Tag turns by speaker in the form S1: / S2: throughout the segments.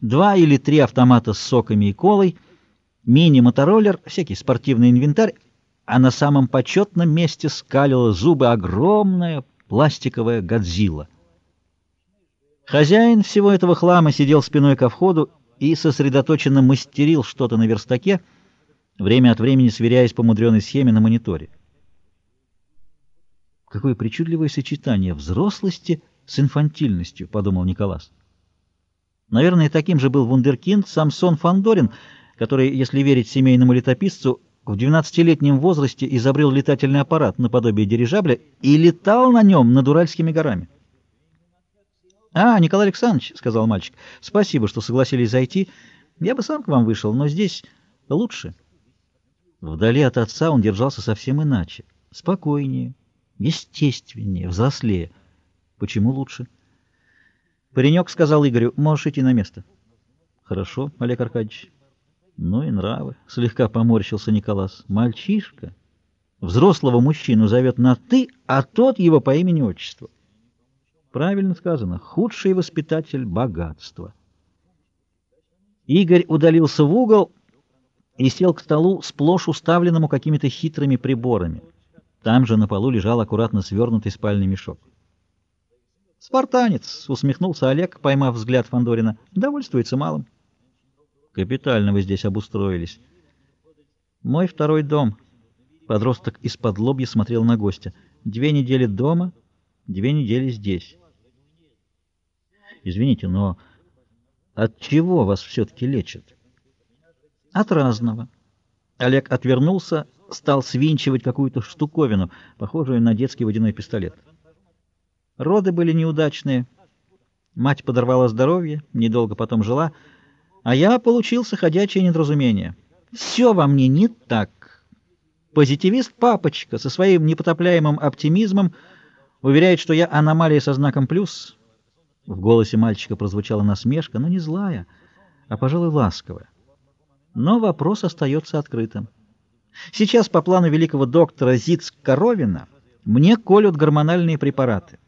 S1: два или три автомата с соками и колой, мини-мотороллер, всякий спортивный инвентарь, а на самом почетном месте скалила зубы огромная пластиковая Годзилла. Хозяин всего этого хлама сидел спиной ко входу и сосредоточенно мастерил что-то на верстаке, время от времени сверяясь по мудреной схеме на мониторе. Какое причудливое сочетание взрослости с инфантильностью, подумал Николас. Наверное, таким же был вундеркинд Самсон Фандорин, который, если верить семейному летописцу, в 12-летнем возрасте изобрел летательный аппарат наподобие дирижабля и летал на нем над Уральскими горами. «А, Николай Александрович», — сказал мальчик, — «спасибо, что согласились зайти. Я бы сам к вам вышел, но здесь лучше». Вдали от отца он держался совсем иначе, спокойнее, естественнее, взрослее. Почему лучше? Паренек сказал Игорю, можешь идти на место. Хорошо, Олег Аркадьевич. Ну и нравы, слегка поморщился Николас. Мальчишка взрослого мужчину зовет на «ты», а тот его по имени-отчеству. Правильно сказано, худший воспитатель богатства. Игорь удалился в угол и сел к столу, сплошь уставленному какими-то хитрыми приборами. Там же на полу лежал аккуратно свернутый спальный мешок. «Спартанец!» — усмехнулся Олег, поймав взгляд Фандорина. «Довольствуется малым». «Капитально вы здесь обустроились». «Мой второй дом». Подросток из-под лобья смотрел на гостя. «Две недели дома, две недели здесь». «Извините, но от чего вас все-таки лечат?» «От разного». Олег отвернулся, стал свинчивать какую-то штуковину, похожую на детский водяной пистолет. Роды были неудачные. Мать подорвала здоровье, недолго потом жила, а я получился ходячее недоразумение. Все во мне не так. Позитивист папочка со своим непотопляемым оптимизмом уверяет, что я аномалия со знаком «плюс». В голосе мальчика прозвучала насмешка, но не злая, а, пожалуй, ласковая. Но вопрос остается открытым. Сейчас по плану великого доктора Зиц-Коровина мне колют гормональные препараты.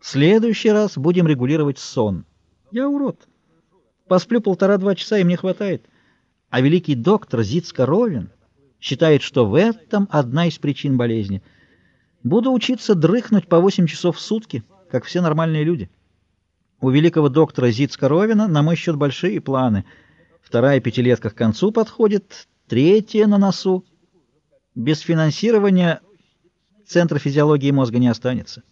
S1: В следующий раз будем регулировать сон. Я урод. Посплю полтора-два часа, и мне хватает. А великий доктор Зицкоровин считает, что в этом одна из причин болезни. Буду учиться дрыхнуть по 8 часов в сутки, как все нормальные люди. У великого доктора Зицкоровина на мой счет большие планы. Вторая пятилетка к концу подходит, третья на носу. Без финансирования Центра физиологии мозга не останется.